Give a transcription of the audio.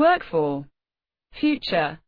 work for, future.